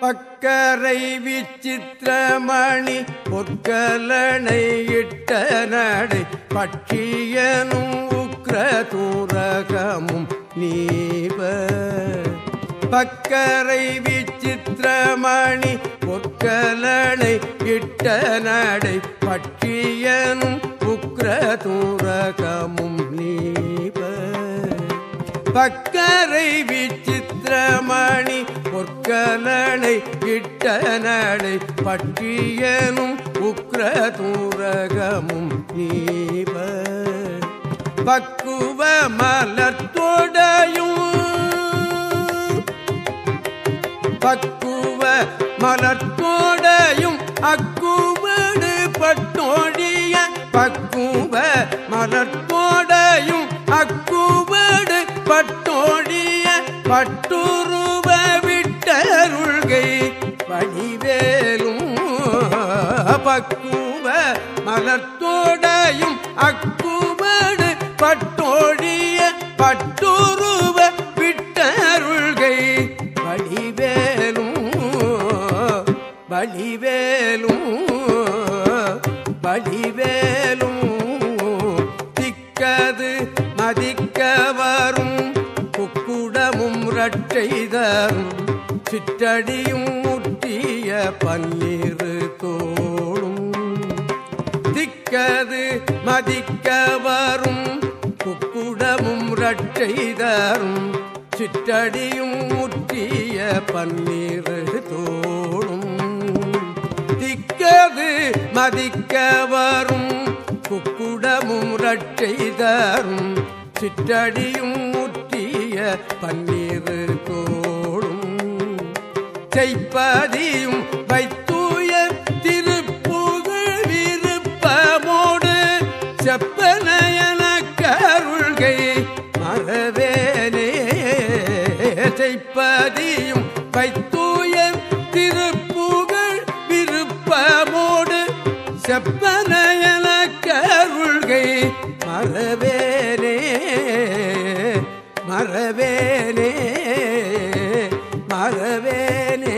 பக்கரை விசித்திரமணி பொற்கலனை இட்ட நடை பட்சியனும் உக்ர தூரகமும் நீப பக்கரை விசித்திரமணி பொற்கலனை இட்ட நடை பட்சியனும் உக்ர தூரகமும் நீப பக்கரை விசித்திரமணி பொற்கலனை இட்ட நடை பற்றியனும் உக்ர தூரகமும் நீவ பக்குவ மலத்தோடையும் பக்குவ மலர்கோடையும் அக்குவடு பட்டோழிய பக்குவ மலர்கோடையும் அக்குவடு பட்டோழிய பட்டுரு பக்குவ மலர்த்தோடையும் அக்குவடு பட்டோழிய பட்டுருவ விட்டருள்கை வடிவேலும் வடிவேலும் வடிவேலும். திக்கது மதிக்க வரும் குக்குடமும் ரட்செய்தரும் சிற்றடியும் முற்றிய பன்னீர் தோ திக்கது மதிக்க வரும். குக்குடமும் ரட்சைதரும் சிற்றடியும் முற்றிய பன்னீர் தோளும். திக்கது மதிக்க வரும். குக்குடமும் ரட்சைதரும் சிற்றடியும் முற்றிய பன்னீர் தோளும். செய்ப்பதியும் வைத்தூய இறைப்பதியும் வைத்தூய திருப்புகழ் விருப்பமோடு செப்பனயன கருள்கை மறவேனே மறவேனே மறவேனே.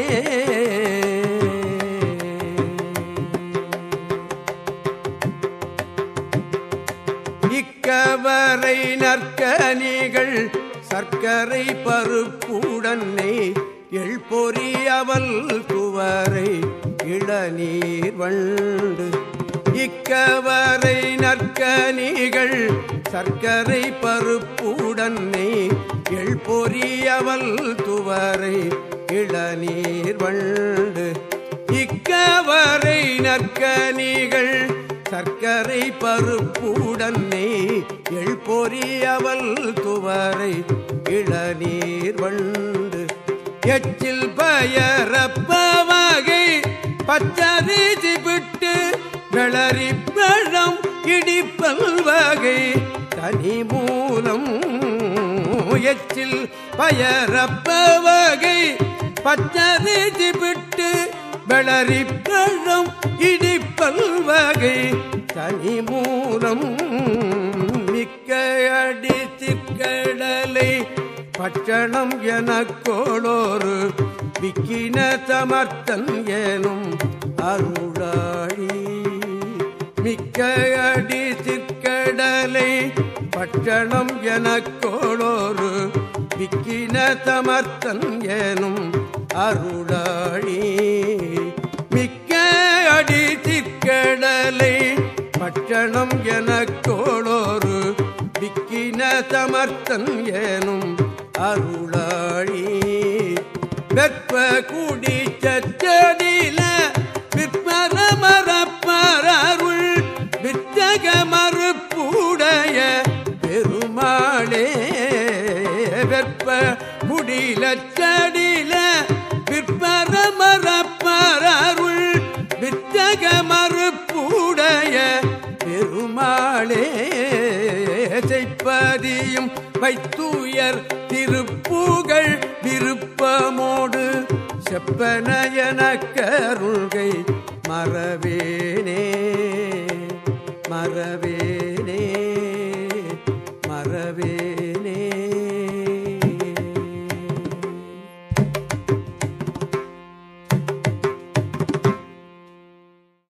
இக்கவரை நற்கனிகள் சர்க்கரை பருப்புடனே எழ்பொறி அவல் துவரை இளநீர் வண்டு. இக்கவரை நற்கனிகள் சர்க்கரை பருப்புடனே எழ்பொறி அவல் துவரை இளநீர் வண்டு. இக்கவரை நற்கனிகள் சர்க்கரை பருப்புடனே எழ்பொறி அவல் துவரை இளநீர் வண்டு. எச்சில் பயரப்ப வகை பச்சரிசி விட்டு விளரி பழம் இடிப்பல் வகை தனி மூலம் எச்சில் பயரப்ப வகை பச்சரிசி விட்டு விளரி பழம் மூலம் மிக்க அடித்திற்கடலை பட்டணம் எனக்கோளோரு விக்கின தமர்த்தன் ஏனும் அருளாடி மிக்க அடி சிற்கடலை பட்டணம் எனக்கோளோரு விக்கின தமர்த்தன் ஏனும் அருளாடி பட்டணம் எனக்கோளோரு விக்கின சமர்த்தன் ஏனும் அருளாழி வெப்ப கூடி சச்சடில விற்பர மரப்பருள் வித்தக மறுப்புடைய பெருமாளே. வெப்ப குடிலச்சடில விற்பர மரப்பருள் வித்தக மறுப்புடைய நாளே செய்ப்பதியும் வைத்துயர் திருப்புகழ் விருப்பமோடு செப்பனயனக்கருள்கை மறவேனே மறவேனே மறவே